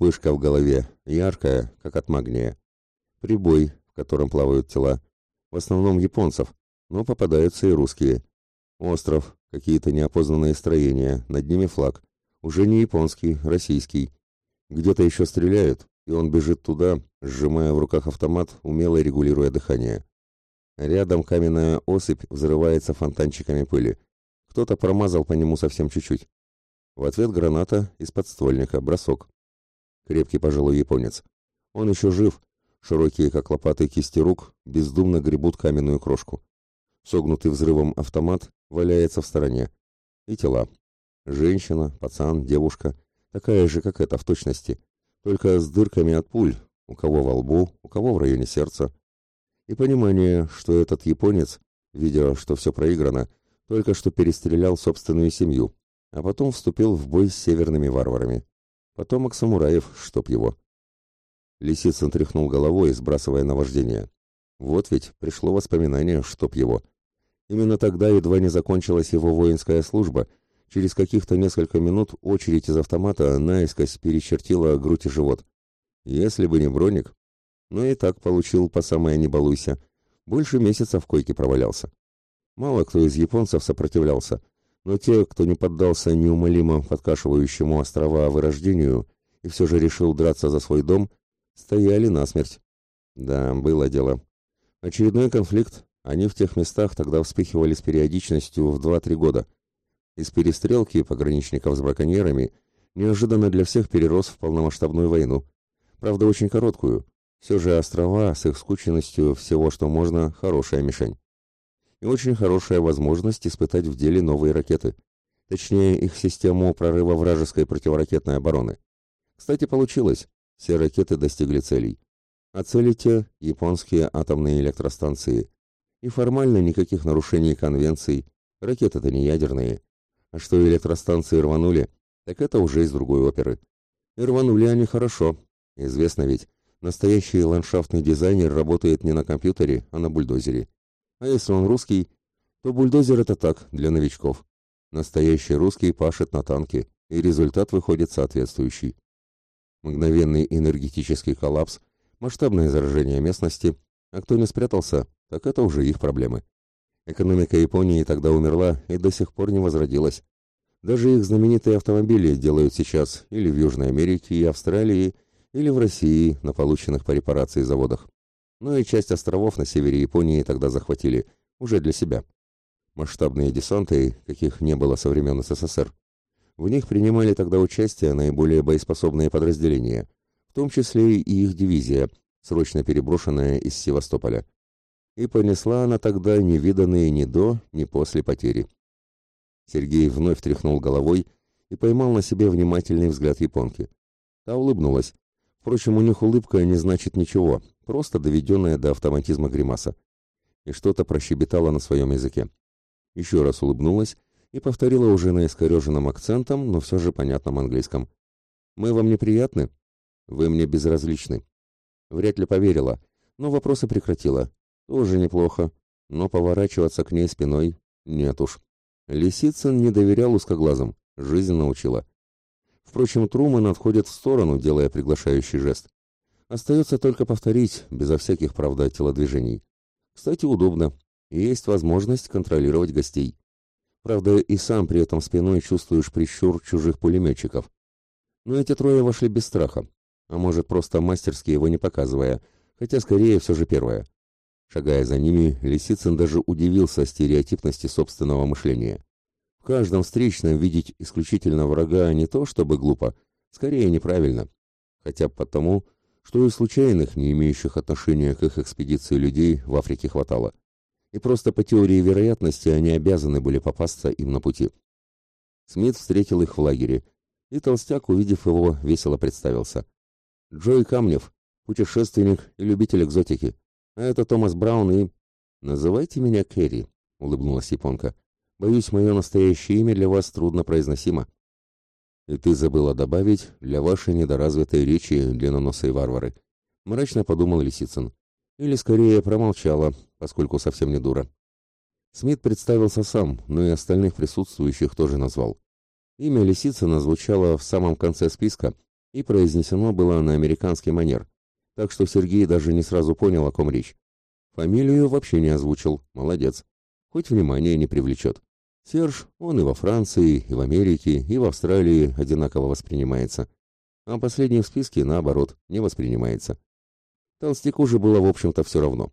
Вспышка в голове, яркая, как от магния. Прибой, в котором плавают тела. В основном японцев, но попадаются и русские. Остров, какие-то неопознанные строения, над ними флаг. Уже не японский, российский. Где-то еще стреляют, и он бежит туда, сжимая в руках автомат, умело регулируя дыхание. Рядом каменная осыпь взрывается фонтанчиками пыли. Кто-то промазал по нему совсем чуть-чуть. В ответ граната из подствольника, бросок. Крепкий пожилой японец. Он еще жив. Широкие, как лопаты, кисти рук бездумно гребут каменную крошку. Согнутый взрывом автомат валяется в стороне. И тела. Женщина, пацан, девушка. Такая же, как эта, в точности. Только с дырками от пуль. У кого во лбу, у кого в районе сердца. И понимание, что этот японец, видя, что все проиграно, только что перестрелял собственную семью, а потом вступил в бой с северными варварами. Потомок самураев, чтоб его. Лисицын тряхнул головой, сбрасывая наваждение. Вот ведь пришло воспоминание, чтоб его. Именно тогда едва не закончилась его воинская служба. Через каких-то несколько минут очередь из автомата наискось перечертила грудь и живот. Если бы не броник, но и так получил по самое не балуйся. Больше месяца в койке провалялся. Мало кто из японцев сопротивлялся, но те, кто не поддался неумолимо подкашивающему острова вырождению и все же решил драться за свой дом, стояли насмерть. Да, было дело. Очередной конфликт, они в тех местах тогда вспыхивали с периодичностью в 2-3 года. Из перестрелки пограничников с браконьерами неожиданно для всех перерос в полномасштабную войну. Правда, очень короткую, все же острова с их скученностью всего, что можно, хорошая мишень. И очень хорошая возможность испытать в деле новые ракеты. Точнее, их систему прорыва вражеской противоракетной обороны. Кстати, получилось. Все ракеты достигли целей. А цели те – японские атомные электростанции. И формально никаких нарушений конвенций. Ракеты-то не ядерные. А что электростанции рванули, так это уже из другой оперы. И рванули они хорошо. Известно ведь, Настоящий ландшафтный дизайнер работает не на компьютере, а на бульдозере. А если он русский, то бульдозер это так, для новичков. Настоящий русский пашет на танке, и результат выходит соответствующий. Мгновенный энергетический коллапс, масштабное заражение местности, а кто не спрятался, так это уже их проблемы. Экономика Японии тогда умерла и до сих пор не возродилась. Даже их знаменитые автомобили делают сейчас или в Южной Америке и Австралии, или в России на полученных по репарации заводах. Ну и часть островов на севере Японии тогда захватили, уже для себя. Масштабные десанты, каких не было со времен СССР. В них принимали тогда участие наиболее боеспособные подразделения, в том числе и их дивизия, срочно переброшенная из Севастополя. И понесла она тогда невиданные ни до, ни после потери. Сергей вновь тряхнул головой и поймал на себе внимательный взгляд японки. Та улыбнулась, Впрочем, у них улыбка не значит ничего, просто доведенная до автоматизма гримаса. И что-то прощебетала на своем языке. Еще раз улыбнулась и повторила уже на искореженном акцентом, но все же понятном английском. «Мы вам неприятны? Вы мне безразличны». Вряд ли поверила, но вопросы прекратила. Тоже неплохо, но поворачиваться к ней спиной нет уж. Лисицын не доверял узкоглазым, жизнь научила. Впрочем, Трумэн отходит в сторону, делая приглашающий жест. Остается только повторить, безо всяких, правда, телодвижений. Кстати, удобно. Есть возможность контролировать гостей. Правда, и сам при этом спиной чувствуешь прищур чужих пулеметчиков. Но эти трое вошли без страха. А может, просто мастерски его не показывая, хотя скорее все же первое. Шагая за ними, Лисицын даже удивился стереотипности собственного мышления. В каждом встречном видеть исключительно врага не то чтобы глупо, скорее неправильно. Хотя потому, что и случайных, не имеющих отношения к их экспедиции людей в Африке хватало. И просто по теории вероятности они обязаны были попасться им на пути. Смит встретил их в лагере, и толстяк, увидев его, весело представился. Джой Камнев, путешественник и любитель экзотики. А это Томас Браун и... «Называйте меня Кэрри», — улыбнулась японка. Боюсь, мое настоящее имя для вас трудно произносимо. И ты забыла добавить для вашей недоразвитой речи длинноносые варвары. Мрачно подумал Лисицын. Или скорее промолчала, поскольку совсем не дура. Смит представился сам, но и остальных присутствующих тоже назвал. Имя Лисицына звучало в самом конце списка, и произнесено было на американский манер, так что Сергей даже не сразу понял, о ком речь. Фамилию вообще не озвучил, молодец, хоть внимание не привлечет. Серж, он и во Франции, и в Америке, и в Австралии одинаково воспринимается, а последний в списке, наоборот, не воспринимается. Толстяку же было, в общем-то, все равно.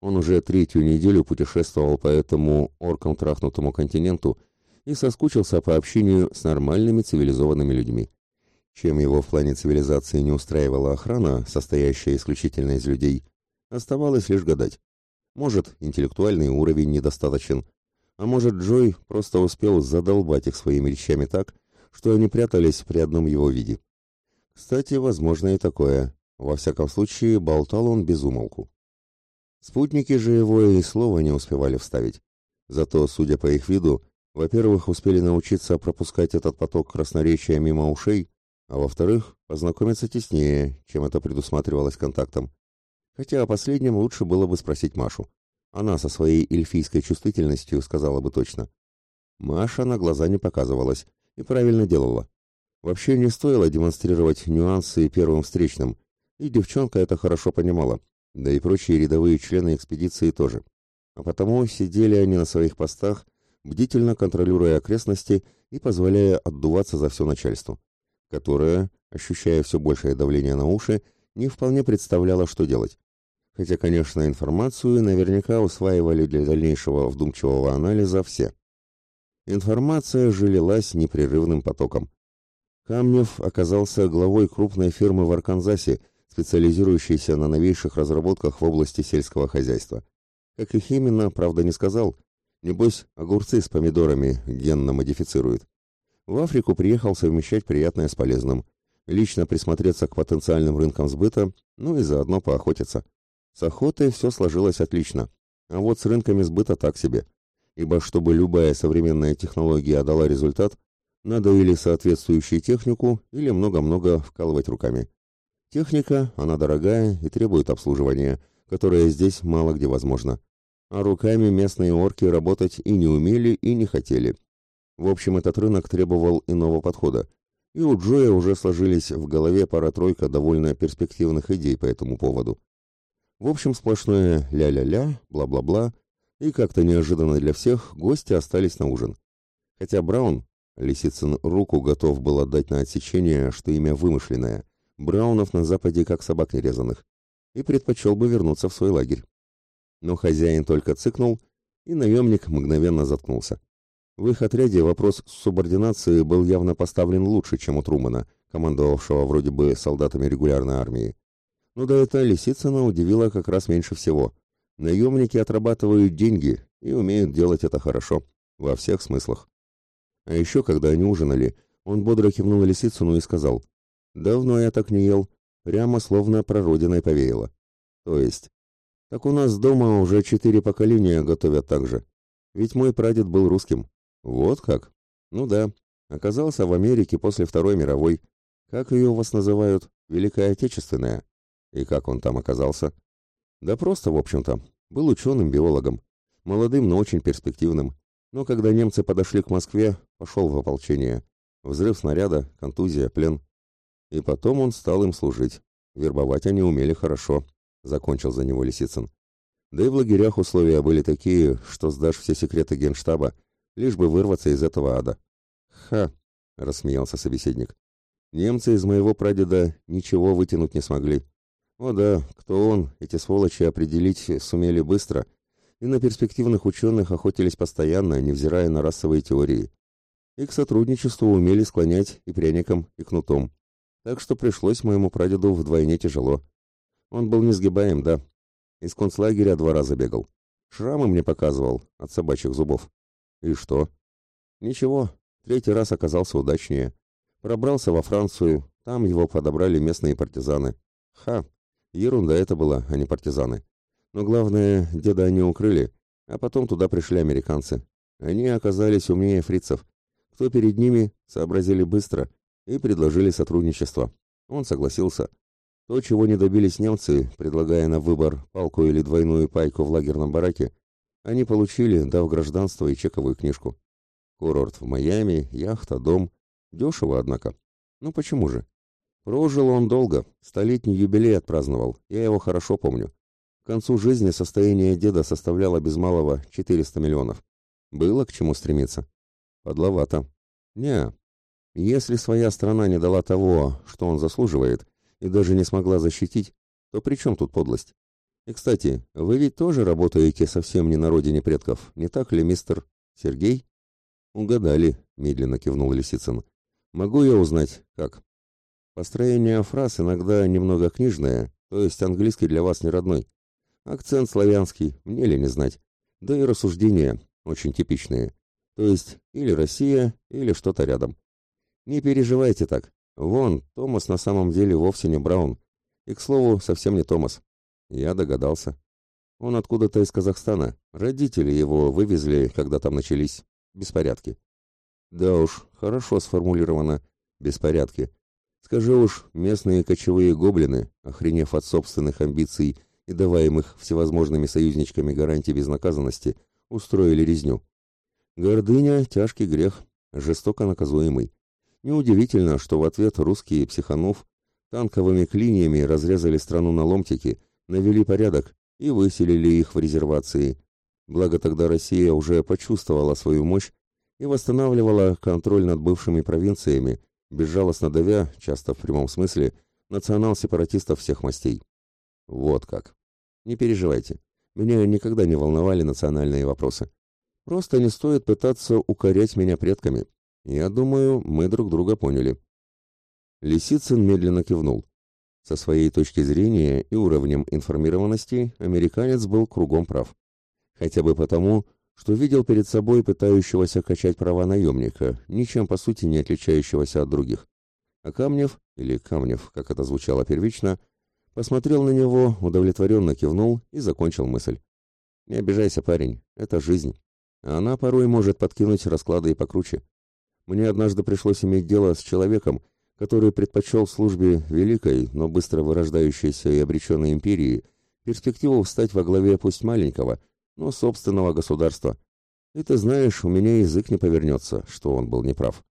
Он уже третью неделю путешествовал по этому оркам трахнутому континенту и соскучился по общению с нормальными цивилизованными людьми. Чем его в плане цивилизации не устраивала охрана, состоящая исключительно из людей, оставалось лишь гадать. Может, интеллектуальный уровень недостаточен, а может, Джой просто успел задолбать их своими речами так, что они прятались при одном его виде. Кстати, возможно и такое. Во всяком случае, болтал он без умолку. Спутники же его и слова не успевали вставить. Зато, судя по их виду, во-первых, успели научиться пропускать этот поток красноречия мимо ушей, а во-вторых, познакомиться теснее, чем это предусматривалось контактом. Хотя о последнем лучше было бы спросить Машу. Она со своей эльфийской чувствительностью сказала бы точно. Маша на глаза не показывалась и правильно делала. Вообще не стоило демонстрировать нюансы первым встречным, и девчонка это хорошо понимала, да и прочие рядовые члены экспедиции тоже. А потому сидели они на своих постах, бдительно контролируя окрестности и позволяя отдуваться за все начальство, которое, ощущая все большее давление на уши, не вполне представляло, что делать. Хотя, конечно, информацию наверняка усваивали для дальнейшего вдумчивого анализа все. Информация же лилась непрерывным потоком. Камнев оказался главой крупной фирмы в Арканзасе, специализирующейся на новейших разработках в области сельского хозяйства. Как их именно, правда, не сказал. Небось, огурцы с помидорами генно модифицируют. В Африку приехал совмещать приятное с полезным. Лично присмотреться к потенциальным рынкам сбыта, ну и заодно поохотиться. С охотой все сложилось отлично, а вот с рынками сбыта так себе. Ибо чтобы любая современная технология дала результат, надо или соответствующую технику, или много-много вкалывать руками. Техника, она дорогая и требует обслуживания, которое здесь мало где возможно. А руками местные орки работать и не умели, и не хотели. В общем, этот рынок требовал иного подхода. И у Джоя уже сложились в голове пара-тройка довольно перспективных идей по этому поводу. В общем, сплошное ля-ля-ля, бла-бла-бла, и как-то неожиданно для всех гости остались на ужин. Хотя Браун, Лисицын руку готов был отдать на отсечение, что имя вымышленное, Браунов на Западе как собак нерезанных, и предпочел бы вернуться в свой лагерь. Но хозяин только цыкнул, и наемник мгновенно заткнулся. В их отряде вопрос субординации был явно поставлен лучше, чем у Трумана, командовавшего вроде бы солдатами регулярной армии. Ну да это Лисицына удивило как раз меньше всего. Наемники отрабатывают деньги и умеют делать это хорошо, во всех смыслах. А еще, когда они ужинали, он бодро кивнул Лисицыну и сказал, «Давно я так не ел, прямо словно прородиной повеяло». То есть, так у нас дома уже четыре поколения готовят так же. Ведь мой прадед был русским. Вот как? Ну да, оказался в Америке после Второй мировой. Как ее у вас называют? Великая Отечественная. И как он там оказался? Да просто, в общем-то, был ученым-биологом, молодым, но очень перспективным. Но когда немцы подошли к Москве, пошел в ополчение. Взрыв снаряда, контузия, плен. И потом он стал им служить. Вербовать они умели хорошо, закончил за него Лисицын. Да и в лагерях условия были такие, что сдашь все секреты генштаба, лишь бы вырваться из этого ада. Ха, рассмеялся собеседник. Немцы из моего прадеда ничего вытянуть не смогли. О да, кто он, эти сволочи определить сумели быстро, и на перспективных ученых охотились постоянно, невзирая на расовые теории. И к сотрудничеству умели склонять и пряником, и кнутом. Так что пришлось моему прадеду вдвойне тяжело. Он был несгибаем, да. Из концлагеря два раза бегал. Шрамы мне показывал от собачьих зубов. И что? Ничего, третий раз оказался удачнее. Пробрался во Францию, там его подобрали местные партизаны. Ха, Ерунда это была, а не партизаны. Но главное, деда они укрыли, а потом туда пришли американцы. Они оказались умнее фрицев. Кто перед ними, сообразили быстро и предложили сотрудничество. Он согласился. То, чего не добились немцы, предлагая на выбор палку или двойную пайку в лагерном бараке, они получили, дав гражданство и чековую книжку. Курорт в Майами, яхта, дом. Дешево, однако. Ну почему же? Прожил он долго, столетний юбилей отпраздновал, я его хорошо помню. К концу жизни состояние деда составляло без малого 400 миллионов. Было к чему стремиться? Подловато. Не, если своя страна не дала того, что он заслуживает, и даже не смогла защитить, то при чем тут подлость? И, кстати, вы ведь тоже работаете совсем не на родине предков, не так ли, мистер Сергей? Угадали, медленно кивнул Лисицын. Могу я узнать, как? Построение фраз иногда немного книжное, то есть английский для вас не родной. Акцент славянский, мне ли не знать. Да и рассуждения очень типичные. То есть или Россия, или что-то рядом. Не переживайте так. Вон, Томас на самом деле вовсе не Браун. И, к слову, совсем не Томас. Я догадался. Он откуда-то из Казахстана. Родители его вывезли, когда там начались беспорядки. Да уж, хорошо сформулировано. Беспорядки. Скажи уж, местные кочевые гоблины, охренев от собственных амбиций и даваемых всевозможными союзничками гарантий безнаказанности, устроили резню. Гордыня – тяжкий грех, жестоко наказуемый. Неудивительно, что в ответ русские, психанув, танковыми клиньями разрезали страну на ломтики, навели порядок и выселили их в резервации. Благо тогда Россия уже почувствовала свою мощь и восстанавливала контроль над бывшими провинциями, безжалостно давя, часто в прямом смысле, национал-сепаратистов всех мастей. Вот как. Не переживайте. Меня никогда не волновали национальные вопросы. Просто не стоит пытаться укорять меня предками. Я думаю, мы друг друга поняли. Лисицын медленно кивнул. Со своей точки зрения и уровнем информированности американец был кругом прав. Хотя бы потому, что видел перед собой пытающегося качать права наемника, ничем по сути не отличающегося от других. А Камнев, или Камнев, как это звучало первично, посмотрел на него, удовлетворенно кивнул и закончил мысль. «Не обижайся, парень, это жизнь. Она порой может подкинуть расклады и покруче. Мне однажды пришлось иметь дело с человеком, который предпочел службе великой, но быстро вырождающейся и обреченной империи перспективу встать во главе пусть маленького, но собственного государства. И ты знаешь, у меня язык не повернется, что он был неправ.